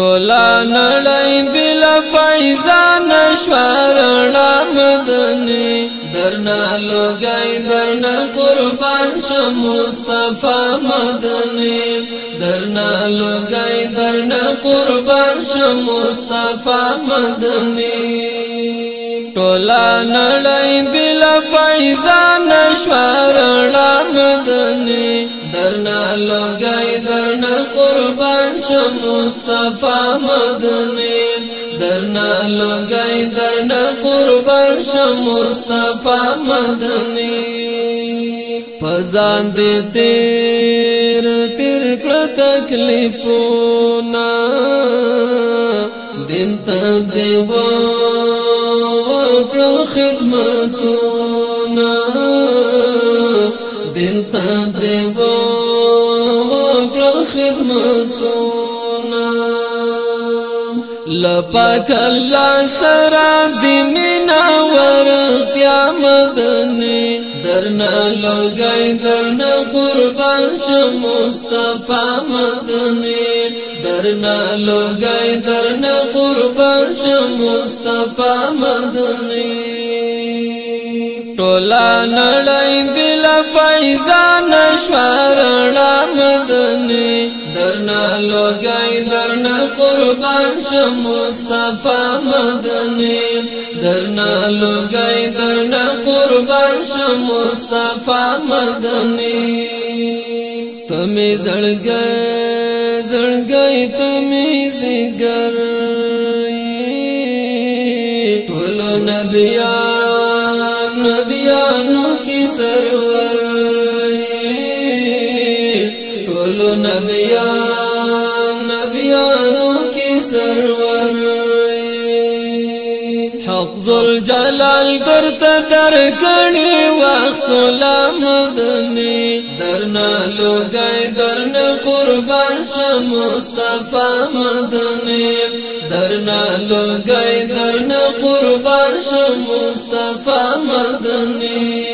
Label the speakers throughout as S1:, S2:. S1: ټولا نړۍ دل فیضان شورنا مدني درنا لوګي درنا قربان شم مصطفی مدني درنا لوګي درنا قربان شم مصطفی مدني ټولا نړۍ دل فیضان شورنا مدني لګي درنه قربان شم مصطفی مدني درنه لګي درنه قربان شم مصطفی مدني پزان دې تیر تیر کړه تکلیفونه دین ته دیو وکړه خدمتونه دې وکړل خدمتونه لپاک الله سره دې مینا ورتیا مدني درنا لوګي درنا قربان شو مصطفی مدني درنا لوګي درنا قربان شو مصطفی مدني ټولا نړۍ دل فیضان شوارنا مدني درنا لوګي درنا قربان شم مصطفی مدني درنا لوګي درنا قربان شم مصطفی مدني تمه زړګي زړګي تمه زګر ټول نبيان نبیانو کی سرور ټول نبیان نبیانو کی سرور زلجلال درته در کړي وخت لا مدني درنا لوګي درنا قربان شه مصطفی مدني درنا لوګي درنا قربان شه مصطفی مدني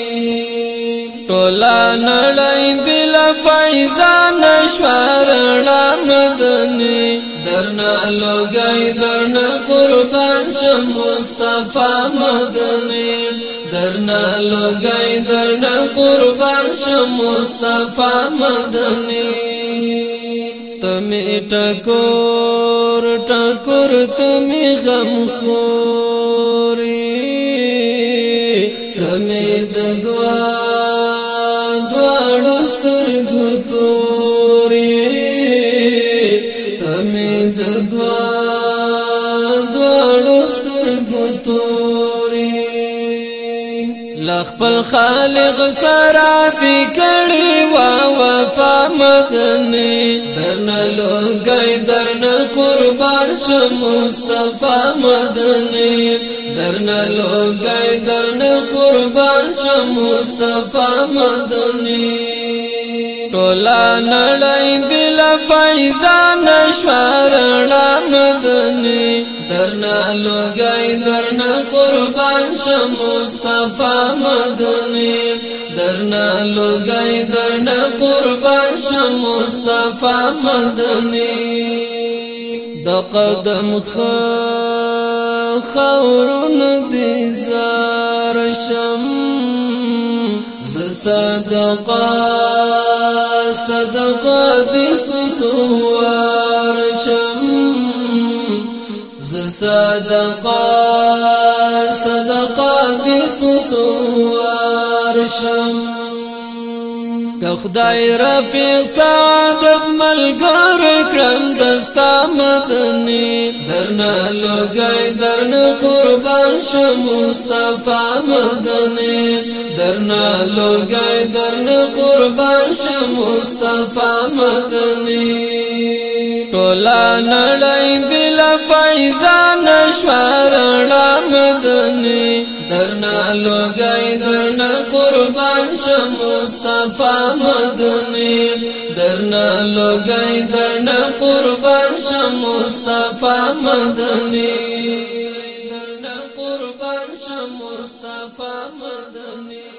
S1: ټولا نړۍ دل فیضان شوارنا مدني درنا لوګي درنا قربان شم مصطفی مدني درنا لوګي درنا قربان شم مصطفی مدني تمه ټکور ټکور تمه غم خوري توري لخپل خالق سره دی کړي وا وفا مدني درنه لوګي درنه قربان شو مصطفی مدني درنه لوګي درنه قربان شو مصطفی مدني ټولا نړۍ دل فیضان شورنا مدني درنا لوګي درنا قربان شم مصطفی مدني درنا لوګي درنا قربان شم مصطفی مدني د قدم خورن دي زار شم صدقا صدقا دې سوسوار شم صدقا صدقا دې شم که خدای رفیق سعادت ملګر کرم دستا مدنی درنا لوګای درنا قربان شو مصطفی مدنی درنا لوګای درنا قربان شو مصطفی مدنی ټولا نړۍ دل فیضان شوارنا مدني درنا لوګي درنا قربان ش مصطفی مدني درنا لوګي درنا قربان ش مصطفی مدني درنا قربان ش مصطفی مدني